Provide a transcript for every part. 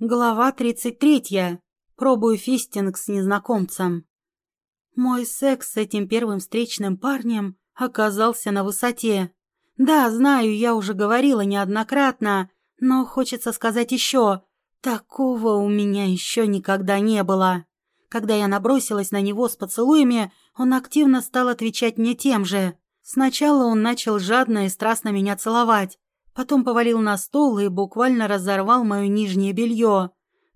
Глава 33. Пробую фистинг с незнакомцем. Мой секс с этим первым встречным парнем оказался на высоте. Да, знаю, я уже говорила неоднократно, но хочется сказать еще. Такого у меня еще никогда не было. Когда я набросилась на него с поцелуями, он активно стал отвечать мне тем же. Сначала он начал жадно и страстно меня целовать, Потом повалил на стол и буквально разорвал мое нижнее белье.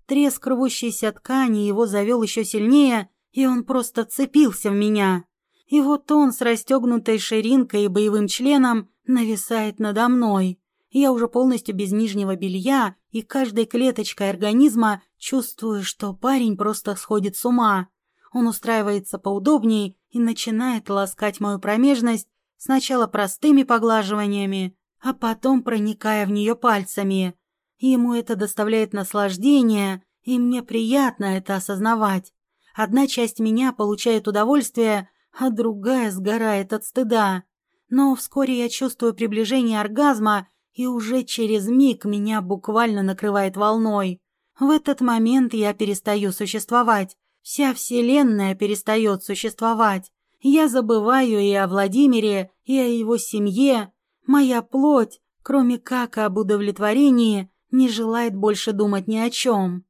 Треск рвущейся ткани его завел еще сильнее, и он просто цепился в меня. И вот он с расстегнутой ширинкой и боевым членом нависает надо мной. Я уже полностью без нижнего белья и каждой клеточкой организма чувствую, что парень просто сходит с ума. Он устраивается поудобней и начинает ласкать мою промежность сначала простыми поглаживаниями, а потом проникая в нее пальцами. Ему это доставляет наслаждение, и мне приятно это осознавать. Одна часть меня получает удовольствие, а другая сгорает от стыда. Но вскоре я чувствую приближение оргазма, и уже через миг меня буквально накрывает волной. В этот момент я перестаю существовать. Вся Вселенная перестает существовать. Я забываю и о Владимире, и о его семье, Моя плоть, кроме как об удовлетворении, не желает больше думать ни о чем.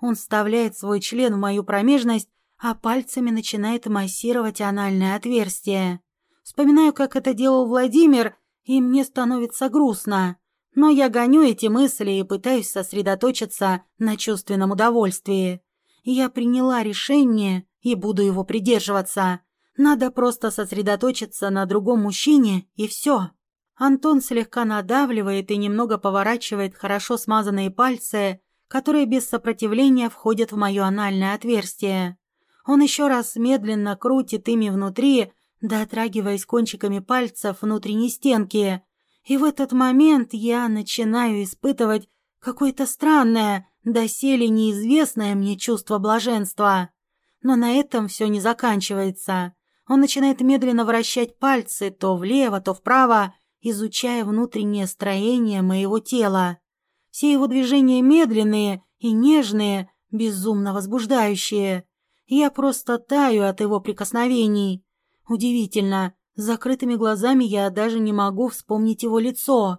Он вставляет свой член в мою промежность, а пальцами начинает массировать анальное отверстие. Вспоминаю, как это делал Владимир, и мне становится грустно. Но я гоню эти мысли и пытаюсь сосредоточиться на чувственном удовольствии. Я приняла решение и буду его придерживаться. Надо просто сосредоточиться на другом мужчине, и все. Антон слегка надавливает и немного поворачивает хорошо смазанные пальцы, которые без сопротивления входят в мое анальное отверстие. Он еще раз медленно крутит ими внутри, дотрагиваясь кончиками пальцев внутренней стенки. И в этот момент я начинаю испытывать какое-то странное, доселе неизвестное мне чувство блаженства. Но на этом все не заканчивается. Он начинает медленно вращать пальцы то влево, то вправо, изучая внутреннее строение моего тела. Все его движения медленные и нежные, безумно возбуждающие. Я просто таю от его прикосновений. Удивительно, с закрытыми глазами я даже не могу вспомнить его лицо.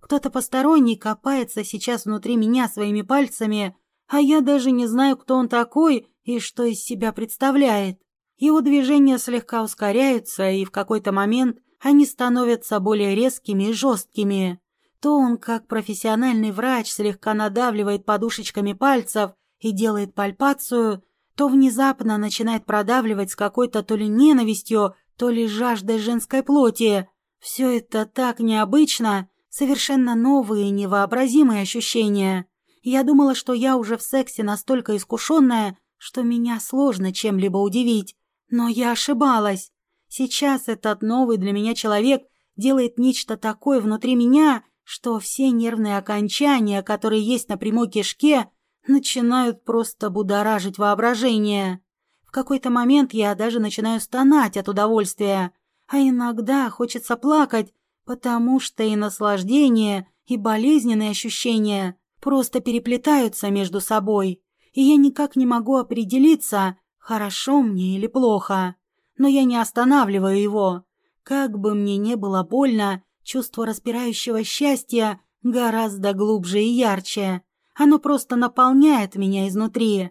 Кто-то посторонний копается сейчас внутри меня своими пальцами, а я даже не знаю, кто он такой и что из себя представляет. Его движения слегка ускоряются, и в какой-то момент они становятся более резкими и жесткими. То он, как профессиональный врач, слегка надавливает подушечками пальцев и делает пальпацию, то внезапно начинает продавливать с какой-то то ли ненавистью, то ли жаждой женской плоти. Все это так необычно, совершенно новые невообразимые ощущения. Я думала, что я уже в сексе настолько искушенная, что меня сложно чем-либо удивить. Но я ошибалась. Сейчас этот новый для меня человек делает нечто такое внутри меня, что все нервные окончания, которые есть на прямой кишке, начинают просто будоражить воображение. В какой-то момент я даже начинаю стонать от удовольствия, а иногда хочется плакать, потому что и наслаждение, и болезненные ощущения просто переплетаются между собой, и я никак не могу определиться, хорошо мне или плохо но я не останавливаю его. Как бы мне не было больно, чувство распирающего счастья гораздо глубже и ярче. Оно просто наполняет меня изнутри.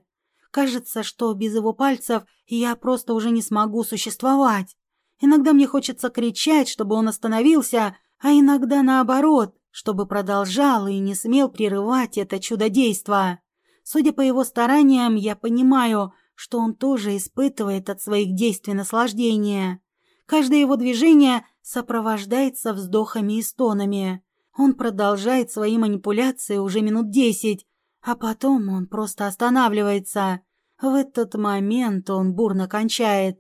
Кажется, что без его пальцев я просто уже не смогу существовать. Иногда мне хочется кричать, чтобы он остановился, а иногда наоборот, чтобы продолжал и не смел прерывать это чудодейство. Судя по его стараниям, я понимаю, что он тоже испытывает от своих действий наслаждение. Каждое его движение сопровождается вздохами и стонами. Он продолжает свои манипуляции уже минут десять, а потом он просто останавливается. В этот момент он бурно кончает.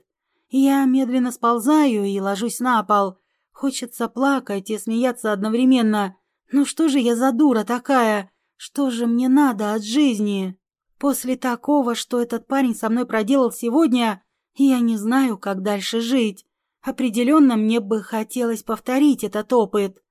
Я медленно сползаю и ложусь на пол. Хочется плакать и смеяться одновременно. Ну что же я за дура такая? Что же мне надо от жизни? После такого, что этот парень со мной проделал сегодня, я не знаю, как дальше жить. Определенно мне бы хотелось повторить этот опыт.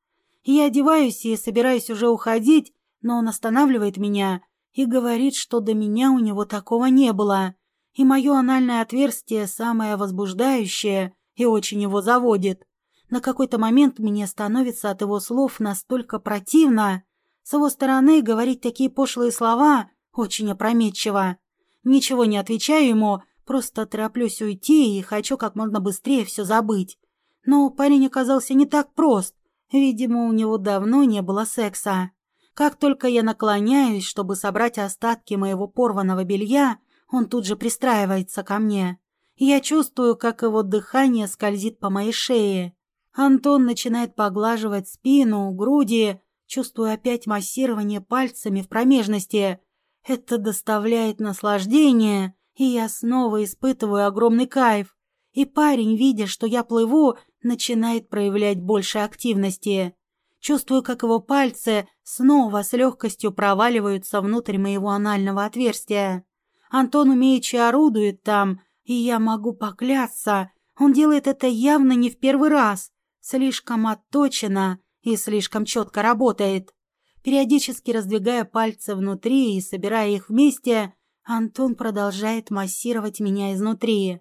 Я одеваюсь и собираюсь уже уходить, но он останавливает меня и говорит, что до меня у него такого не было, и мое анальное отверстие самое возбуждающее и очень его заводит. На какой-то момент мне становится от его слов настолько противно. С его стороны говорить такие пошлые слова очень опрометчиво. Ничего не отвечаю ему, просто тороплюсь уйти и хочу как можно быстрее все забыть. Но парень оказался не так прост. Видимо, у него давно не было секса. Как только я наклоняюсь, чтобы собрать остатки моего порванного белья, он тут же пристраивается ко мне. Я чувствую, как его дыхание скользит по моей шее. Антон начинает поглаживать спину, груди, чувствую опять массирование пальцами в промежности. Это доставляет наслаждение, и я снова испытываю огромный кайф. И парень, видя, что я плыву, начинает проявлять больше активности. Чувствую, как его пальцы снова с легкостью проваливаются внутрь моего анального отверстия. Антон умеючи орудует там, и я могу поклясться, он делает это явно не в первый раз. Слишком отточено и слишком четко работает. Периодически раздвигая пальцы внутри и собирая их вместе, Антон продолжает массировать меня изнутри.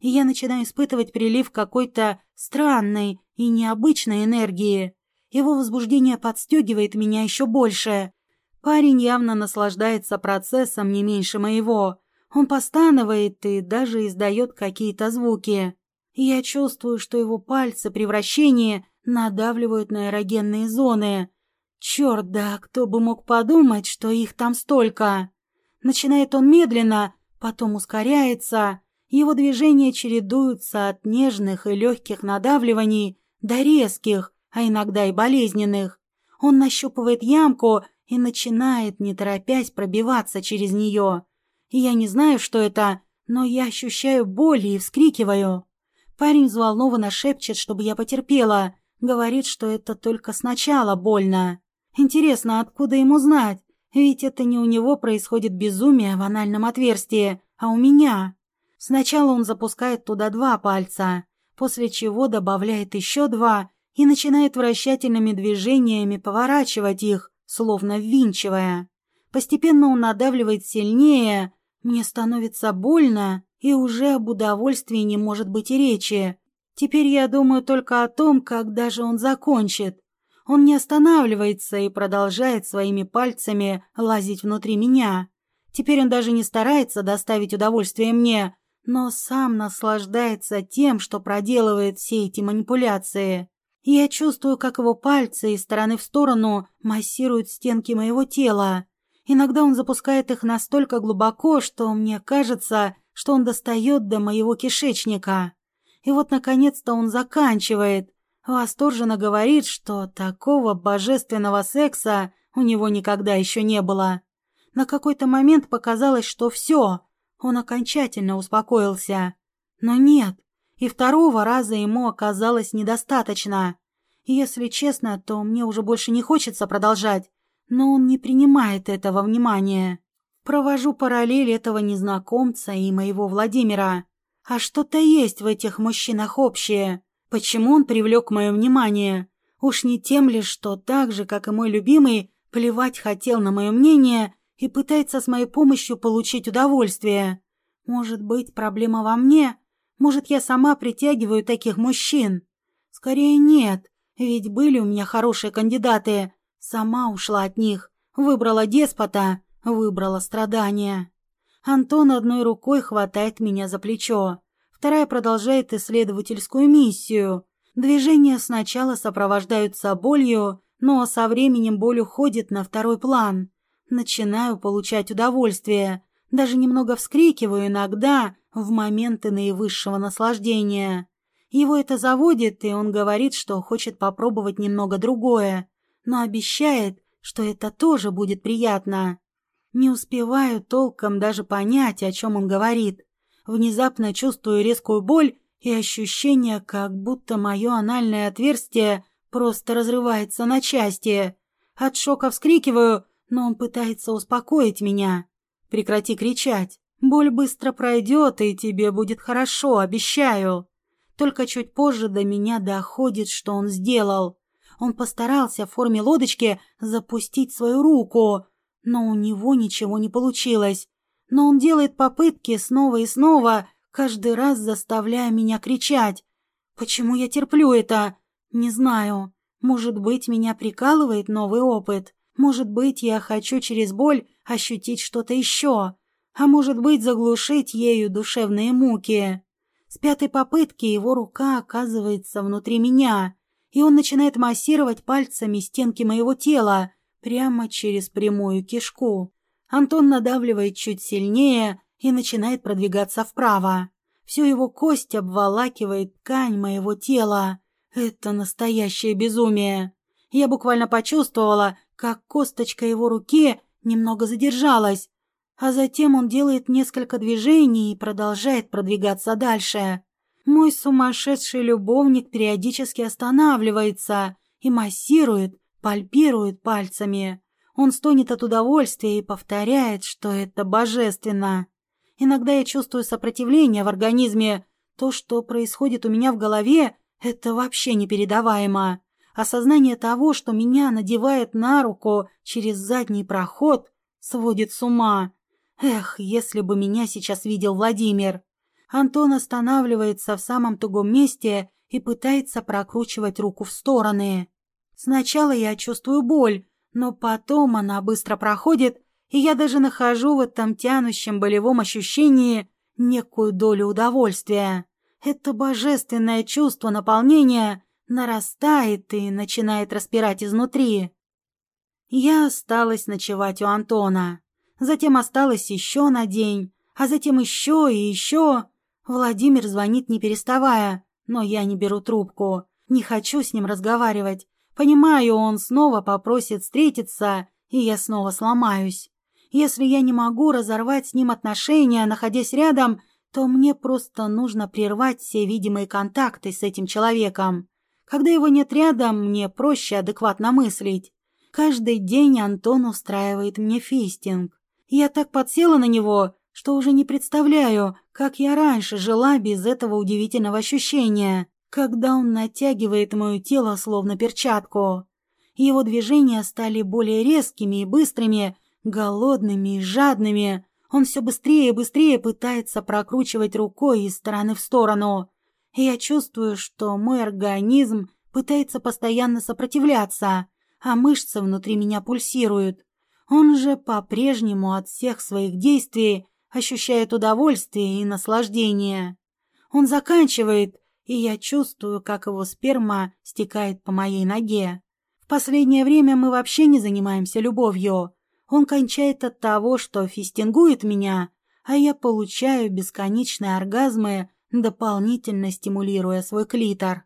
И я начинаю испытывать прилив какой-то странной и необычной энергии. Его возбуждение подстегивает меня еще больше. Парень явно наслаждается процессом не меньше моего. Он постанывает и даже издает какие-то звуки. Я чувствую, что его пальцы при вращении надавливают на эрогенные зоны. Черт, да кто бы мог подумать, что их там столько. Начинает он медленно, потом ускоряется. Его движения чередуются от нежных и легких надавливаний до резких, а иногда и болезненных. Он нащупывает ямку и начинает, не торопясь, пробиваться через нее. Я не знаю, что это, но я ощущаю боль и вскрикиваю. Парень взволнованно шепчет, чтобы я потерпела. Говорит, что это только сначала больно. Интересно, откуда ему знать? Ведь это не у него происходит безумие в анальном отверстии, а у меня. Сначала он запускает туда два пальца, после чего добавляет еще два и начинает вращательными движениями поворачивать их, словно ввинчивая. Постепенно он надавливает сильнее, мне становится больно, и уже об удовольствии не может быть и речи. Теперь я думаю только о том, когда же он закончит. Он не останавливается и продолжает своими пальцами лазить внутри меня. Теперь он даже не старается доставить удовольствие мне, но сам наслаждается тем, что проделывает все эти манипуляции. Я чувствую, как его пальцы из стороны в сторону массируют стенки моего тела. Иногда он запускает их настолько глубоко, что мне кажется, что он достает до моего кишечника. И вот, наконец-то, он заканчивает. Восторженно говорит, что такого божественного секса у него никогда еще не было. На какой-то момент показалось, что все, он окончательно успокоился. Но нет, и второго раза ему оказалось недостаточно. Если честно, то мне уже больше не хочется продолжать, но он не принимает этого внимания. Провожу параллель этого незнакомца и моего Владимира. А что-то есть в этих мужчинах общее. Почему он привлек мое внимание? Уж не тем ли, что так же, как и мой любимый, плевать хотел на мое мнение и пытается с моей помощью получить удовольствие. Может быть, проблема во мне? Может, я сама притягиваю таких мужчин? Скорее нет, ведь были у меня хорошие кандидаты. Сама ушла от них, выбрала деспота, выбрала страдания. Антон одной рукой хватает меня за плечо, вторая продолжает исследовательскую миссию. Движения сначала сопровождаются болью, но со временем боль уходит на второй план. Начинаю получать удовольствие, даже немного вскрикиваю иногда в моменты наивысшего наслаждения. Его это заводит, и он говорит, что хочет попробовать немного другое, но обещает, что это тоже будет приятно. Не успеваю толком даже понять, о чем он говорит. Внезапно чувствую резкую боль и ощущение, как будто мое анальное отверстие просто разрывается на части. От шока вскрикиваю, но он пытается успокоить меня. Прекрати кричать. Боль быстро пройдет, и тебе будет хорошо, обещаю. Только чуть позже до меня доходит, что он сделал. Он постарался в форме лодочки запустить свою руку, но у него ничего не получилось. Но он делает попытки снова и снова, каждый раз заставляя меня кричать. Почему я терплю это? Не знаю. Может быть, меня прикалывает новый опыт. Может быть, я хочу через боль ощутить что-то еще. А может быть, заглушить ею душевные муки. С пятой попытки его рука оказывается внутри меня, и он начинает массировать пальцами стенки моего тела прямо через прямую кишку. Антон надавливает чуть сильнее и начинает продвигаться вправо. Всю его кость обволакивает ткань моего тела. Это настоящее безумие. Я буквально почувствовала, как косточка его руки немного задержалась, а затем он делает несколько движений и продолжает продвигаться дальше. Мой сумасшедший любовник периодически останавливается и массирует, пальпирует пальцами. Он стонет от удовольствия и повторяет, что это божественно. Иногда я чувствую сопротивление в организме. То, что происходит у меня в голове, это вообще непередаваемо. Осознание того, что меня надевает на руку через задний проход, сводит с ума. Эх, если бы меня сейчас видел Владимир. Антон останавливается в самом тугом месте и пытается прокручивать руку в стороны. Сначала я чувствую боль, но потом она быстро проходит, и я даже нахожу в этом тянущем болевом ощущении некую долю удовольствия. Это божественное чувство наполнения нарастает и начинает распирать изнутри. Я осталась ночевать у Антона. Затем осталась еще на день, а затем еще и еще. Владимир звонит не переставая, но я не беру трубку. Не хочу с ним разговаривать. Понимаю, он снова попросит встретиться, и я снова сломаюсь. Если я не могу разорвать с ним отношения, находясь рядом, то мне просто нужно прервать все видимые контакты с этим человеком. Когда его нет рядом, мне проще адекватно мыслить. Каждый день Антон устраивает мне фистинг. Я так подсела на него, что уже не представляю, как я раньше жила без этого удивительного ощущения когда он натягивает мое тело словно перчатку. Его движения стали более резкими и быстрыми, голодными и жадными. Он все быстрее и быстрее пытается прокручивать рукой из стороны в сторону. И я чувствую, что мой организм пытается постоянно сопротивляться, а мышцы внутри меня пульсируют. Он же по-прежнему от всех своих действий ощущает удовольствие и наслаждение. Он заканчивает, и я чувствую, как его сперма стекает по моей ноге. В последнее время мы вообще не занимаемся любовью. Он кончает от того, что фистингует меня, а я получаю бесконечные оргазмы, дополнительно стимулируя свой клитор.